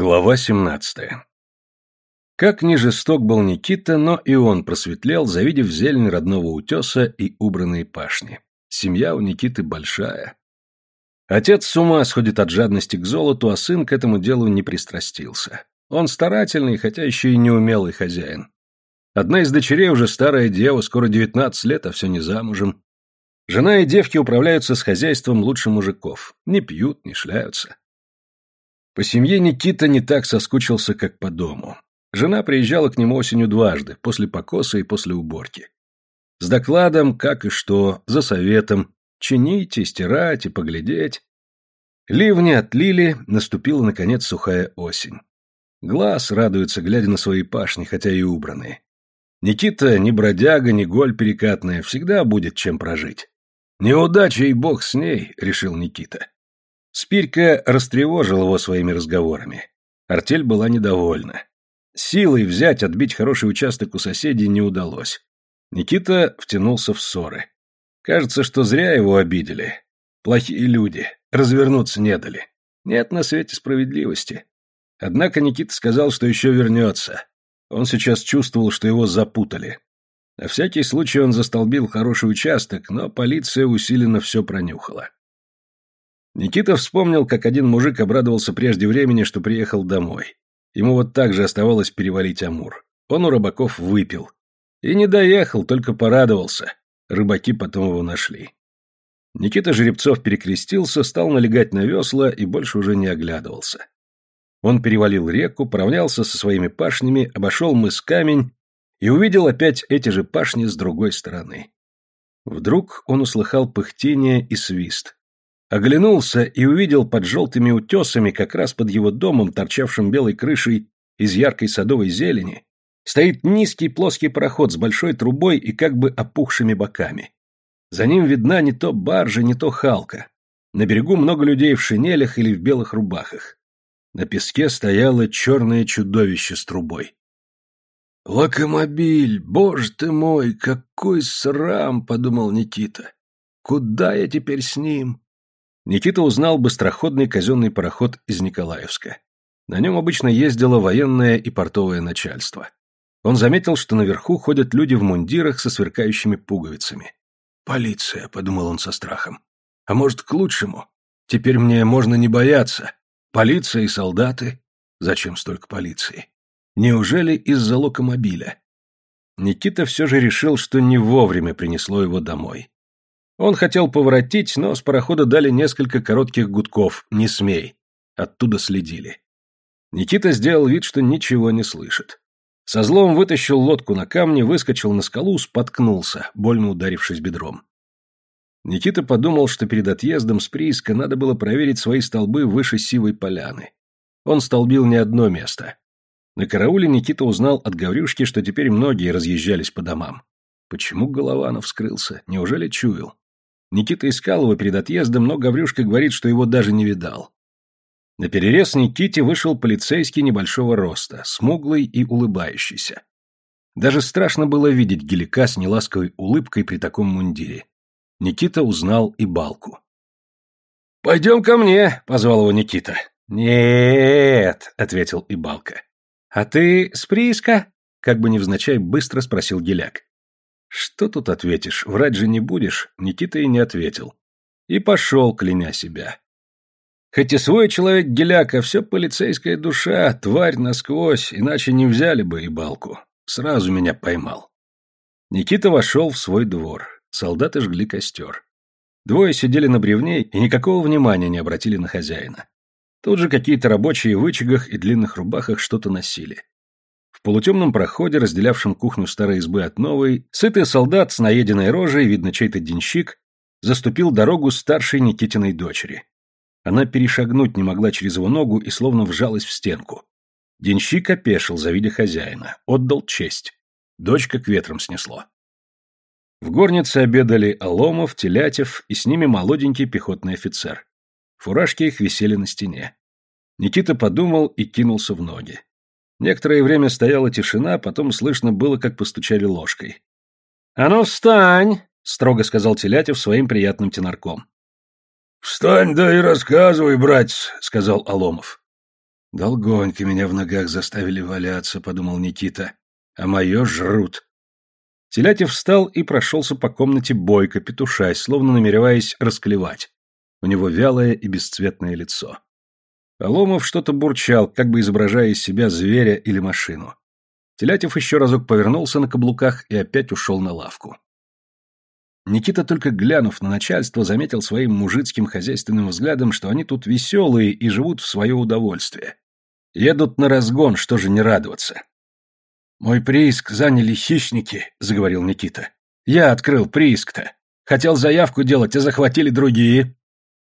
Глава 17. Как ни жесток был Никита, но и он просветлел, завидев зелень родного утеса и убранные пашни. Семья у Никиты большая. Отец с ума сходит от жадности к золоту, а сын к этому делу не пристрастился. Он старательный, хотя еще и неумелый хозяин. Одна из дочерей уже старая дева, скоро 19 лет, а все не замужем. Жена и девки управляются с хозяйством лучше мужиков. Не пьют, не шляются. По семье Никита не так соскучился, как по дому. Жена приезжала к нему осенью дважды, после покоса и после уборки. С докладом, как и что, за советом, чинить и стирать и поглядеть. Ливни отлили, наступила, наконец, сухая осень. Глаз радуется, глядя на свои пашни, хотя и убранные. Никита ни бродяга, ни голь перекатная, всегда будет чем прожить. Неудача и бог с ней, решил Никита. Спирька растревожил его своими разговорами. Артель была недовольна. Силой взять, отбить хороший участок у соседей не удалось. Никита втянулся в ссоры. Кажется, что зря его обидели. Плохие люди, развернуться не дали. Нет на свете справедливости. Однако Никита сказал, что еще вернется. Он сейчас чувствовал, что его запутали. На всякий случай он застолбил хороший участок, но полиция усиленно все пронюхала. Никита вспомнил, как один мужик обрадовался прежде времени, что приехал домой. Ему вот так же оставалось перевалить Амур. Он у рыбаков выпил. И не доехал, только порадовался. Рыбаки потом его нашли. Никита Жеребцов перекрестился, стал налегать на весла и больше уже не оглядывался. Он перевалил реку, поравнялся со своими пашнями, обошел мыс камень и увидел опять эти же пашни с другой стороны. Вдруг он услыхал пыхтение и свист. Оглянулся и увидел под желтыми утесами, как раз под его домом, торчавшим белой крышей из яркой садовой зелени, стоит низкий плоский пароход с большой трубой и как бы опухшими боками. За ним видна не то баржа, не то халка. На берегу много людей в шинелях или в белых рубахах. На песке стояло черное чудовище с трубой. «Локомобиль! Боже ты мой, какой срам!» — подумал Никита. «Куда я теперь с ним?» Никита узнал быстроходный казенный пароход из Николаевска. На нем обычно ездило военное и портовое начальство. Он заметил, что наверху ходят люди в мундирах со сверкающими пуговицами. «Полиция», — подумал он со страхом. «А может, к лучшему? Теперь мне можно не бояться. Полиция и солдаты? Зачем столько полиции? Неужели из-за локомобиля?» Никита все же решил, что не вовремя принесло его домой. Он хотел поворотить, но с парохода дали несколько коротких гудков «Не смей». Оттуда следили. Никита сделал вид, что ничего не слышит. Со злом вытащил лодку на камни, выскочил на скалу, споткнулся, больно ударившись бедром. Никита подумал, что перед отъездом с прииска надо было проверить свои столбы выше сивой поляны. Он столбил не одно место. На карауле Никита узнал от Гаврюшки, что теперь многие разъезжались по домам. Почему Голованов вскрылся? Неужели чуял? Никита искал его перед отъездом, но Гаврюшка говорит, что его даже не видал. На перерез Никите вышел полицейский небольшого роста, смуглый и улыбающийся. Даже страшно было видеть Гелика с неласковой улыбкой при таком мундире. Никита узнал и Балку. «Пойдем ко мне», — позвал его Никита. «Нет», — ответил Ибалка. «А ты с прииска?» — как бы невзначай быстро спросил Геляк. Что тут ответишь, врать же не будешь, Никита и не ответил. И пошел, кляня себя. Хоть и свой человек Геляка, все полицейская душа, тварь насквозь, иначе не взяли бы и балку. Сразу меня поймал. Никита вошел в свой двор. Солдаты жгли костер. Двое сидели на бревне и никакого внимания не обратили на хозяина. Тут же какие-то рабочие в вычагах и длинных рубахах что-то носили. Полутемном проходе, разделявшем кухню старой избы от новой, сытый солдат с наеденной рожей, видно чей-то денщик, заступил дорогу старшей Никитиной дочери. Она перешагнуть не могла через его ногу и словно вжалась в стенку. Денщик опешил, завидя хозяина, отдал честь. Дочка к ветрам снесло. В горнице обедали Аломов, Телятев и с ними молоденький пехотный офицер. Фуражки их висели на стене. Никита подумал и кинулся в ноги. Некоторое время стояла тишина, потом слышно было, как постучали ложкой. «А ну встань!» — строго сказал Телятев своим приятным тенарком. «Встань, да и рассказывай, братец», — сказал Аломов. Долгонько меня в ногах заставили валяться, подумал Никита. А мое жрут. Телятев встал и прошелся по комнате бойко, петушась, словно намереваясь расклевать. У него вялое и бесцветное лицо. Аломов что-то бурчал, как бы изображая из себя зверя или машину. Телятев еще разок повернулся на каблуках и опять ушел на лавку. Никита, только глянув на начальство, заметил своим мужицким хозяйственным взглядом, что они тут веселые и живут в свое удовольствие. Едут на разгон, что же не радоваться. «Мой прииск заняли хищники», — заговорил Никита. «Я открыл прииск-то. Хотел заявку делать, а захватили другие».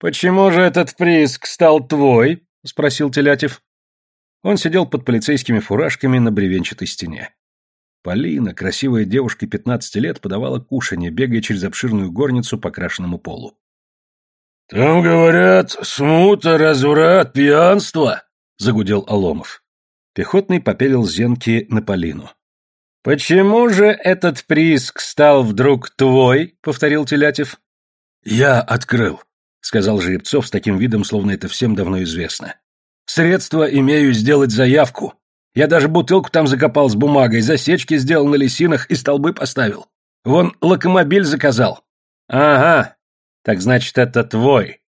«Почему же этот прииск стал твой?» — спросил Телятев. Он сидел под полицейскими фуражками на бревенчатой стене. Полина, красивая девушка 15 лет, подавала кушанье, бегая через обширную горницу по крашенному полу. «Там, говорят, смута, разврат, пьянство», — загудел Аломов. Пехотный попелил зенки на Полину. «Почему же этот прииск стал вдруг твой?» — повторил Телятев. «Я открыл», — сказал Жеребцов с таким видом, словно это всем давно известно. «Средства имею сделать заявку. Я даже бутылку там закопал с бумагой, засечки сделал на лисинах и столбы поставил. Вон локомобиль заказал. Ага, так значит, это твой.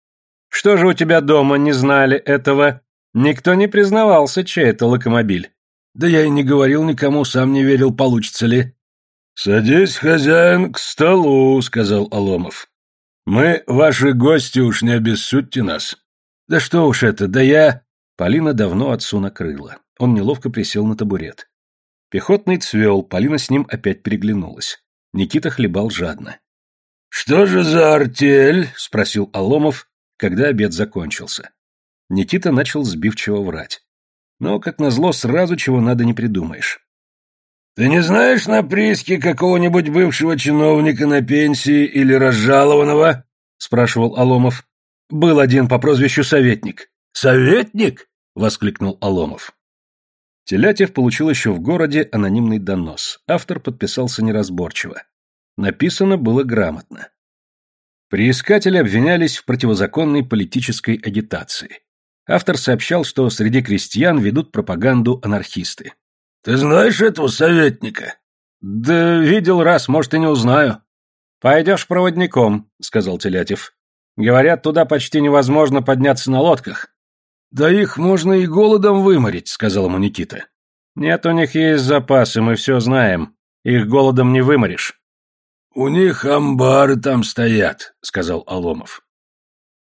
Что же у тебя дома не знали этого? Никто не признавался, чей это локомобиль. Да я и не говорил никому, сам не верил, получится ли. «Садись, хозяин, к столу», — сказал Аломов. «Мы, ваши гости, уж не обессудьте нас». «Да что уж это, да я...» Полина давно отцу накрыла. Он неловко присел на табурет. Пехотный цвел, Полина с ним опять переглянулась. Никита хлебал жадно. «Что же за артель?» — спросил Аломов, когда обед закончился. Никита начал сбивчиво врать. Но, как назло, сразу чего надо не придумаешь. «Ты не знаешь на прииске какого-нибудь бывшего чиновника на пенсии или разжалованного?» — спрашивал Аломов. «Был один по прозвищу Советник». «Советник?» — воскликнул Аломов. Телятев получил еще в городе анонимный донос. Автор подписался неразборчиво. Написано было грамотно. Приискатели обвинялись в противозаконной политической агитации. Автор сообщал, что среди крестьян ведут пропаганду анархисты. «Ты знаешь этого советника?» «Да видел раз, может, и не узнаю». «Пойдешь проводником», — сказал Телятев. «Говорят, туда почти невозможно подняться на лодках. «Да их можно и голодом выморить», — сказал ему Никита. «Нет, у них есть запасы, мы все знаем. Их голодом не выморишь». «У них амбары там стоят», — сказал Аломов.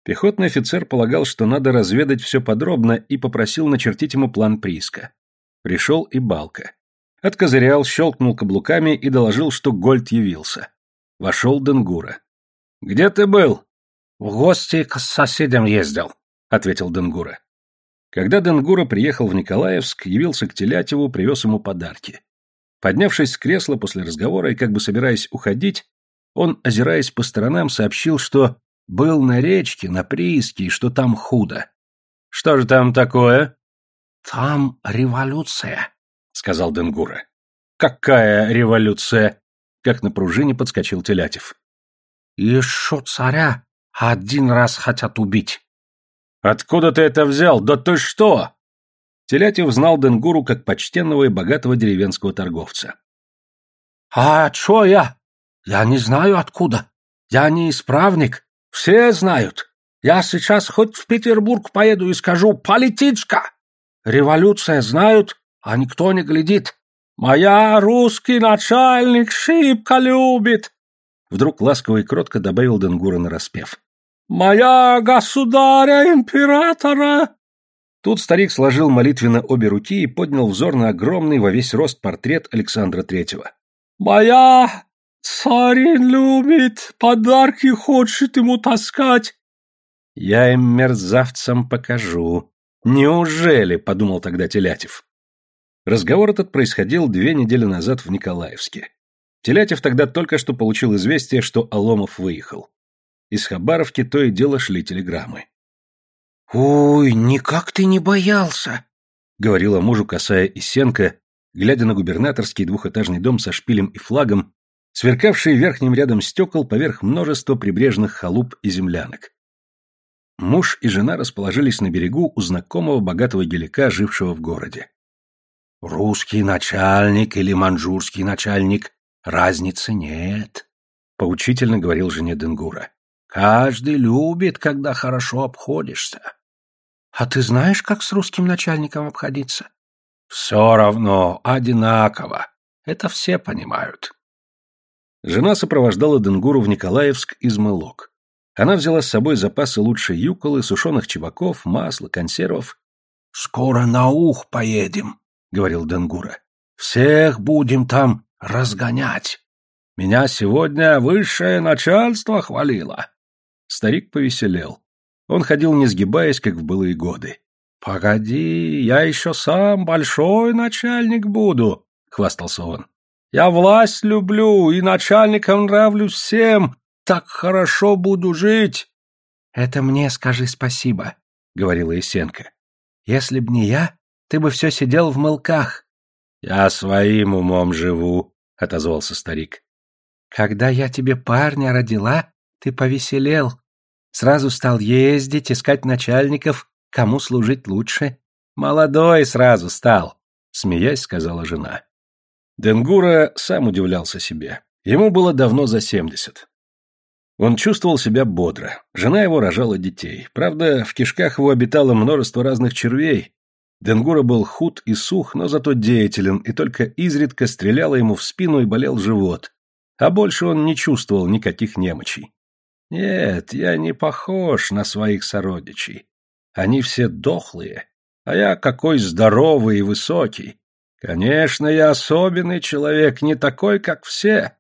Пехотный офицер полагал, что надо разведать все подробно, и попросил начертить ему план прииска. Пришел и Балка. Откозырял, щелкнул каблуками и доложил, что Гольд явился. Вошел Денгура. «Где ты был?» «В гости к соседям ездил», — ответил Денгура. Когда Денгура приехал в Николаевск, явился к Телятеву, привез ему подарки. Поднявшись с кресла после разговора и как бы собираясь уходить, он, озираясь по сторонам, сообщил, что был на речке, на прииске, и что там худо. «Что же там такое?» «Там революция», — сказал Денгура. «Какая революция?» Как на пружине подскочил Телятев. «Еще царя один раз хотят убить». «Откуда ты это взял? Да ты что?» Телятев знал Денгуру как почтенного и богатого деревенского торговца. «А чё я? Я не знаю откуда. Я не исправник. Все знают. Я сейчас хоть в Петербург поеду и скажу «политичка». Революция знают, а никто не глядит. Моя русский начальник шибко любит. Вдруг ласково и кротко добавил Денгура нараспев. «Моя государя-императора!» Тут старик сложил молитвенно обе руки и поднял взор на огромный во весь рост портрет Александра Третьего. «Моя царин любит, подарки хочет ему таскать». «Я им мерзавцам покажу. Неужели?» — подумал тогда Телятев. Разговор этот происходил две недели назад в Николаевске. Телятев тогда только что получил известие, что Аломов выехал. Из Хабаровки то и дело шли телеграммы. «Ой, никак ты не боялся!» — говорила мужу косая Исенко, глядя на губернаторский двухэтажный дом со шпилем и флагом, сверкавший верхним рядом стекол поверх множества прибрежных халуп и землянок. Муж и жена расположились на берегу у знакомого богатого гелика, жившего в городе. «Русский начальник или манжурский начальник, разницы нет», — поучительно говорил жене Денгура. «Каждый любит, когда хорошо обходишься». «А ты знаешь, как с русским начальником обходиться?» «Все равно, одинаково. Это все понимают». Жена сопровождала Денгуру в Николаевск из Мылок. Она взяла с собой запасы лучшей юколы, сушеных чебаков, масла, консервов. «Скоро на ух поедем», — говорил Денгура. «Всех будем там разгонять. Меня сегодня высшее начальство хвалило». Старик повеселел. Он ходил, не сгибаясь, как в былые годы. «Погоди, я еще сам большой начальник буду», — хвастался он. «Я власть люблю и начальником нравлюсь всем, так хорошо буду жить!» «Это мне скажи спасибо», — говорила Исенко. «Если б не я, ты бы все сидел в мылках». «Я своим умом живу», — отозвался старик. «Когда я тебе парня родила, ты повеселел. Сразу стал ездить, искать начальников, кому служить лучше. Молодой сразу стал», — смеясь сказала жена. Денгура сам удивлялся себе. Ему было давно за семьдесят. Он чувствовал себя бодро. Жена его рожала детей. Правда, в кишках его обитало множество разных червей. Денгура был худ и сух, но зато деятелен, и только изредка стреляло ему в спину и болел живот. А больше он не чувствовал никаких немочей. Нет, я не похож на своих сородичей. Они все дохлые, а я какой здоровый и высокий. Конечно, я особенный человек, не такой, как все.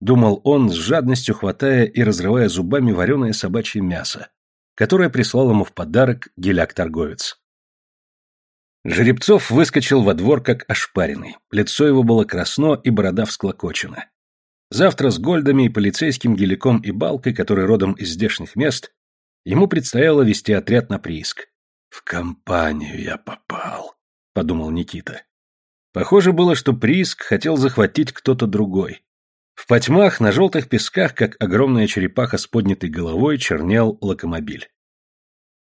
Думал он, с жадностью хватая и разрывая зубами вареное собачье мясо, которое прислал ему в подарок геляк-торговец. Жеребцов выскочил во двор как ошпаренный. Лицо его было красно и борода всклокочена. Завтра с Гольдами и полицейским геликом и балкой, который родом из здешних мест, ему предстояло вести отряд на прииск. «В компанию я попал», — подумал Никита. Похоже было, что прииск хотел захватить кто-то другой. В потьмах на желтых песках, как огромная черепаха с поднятой головой, чернел локомобиль.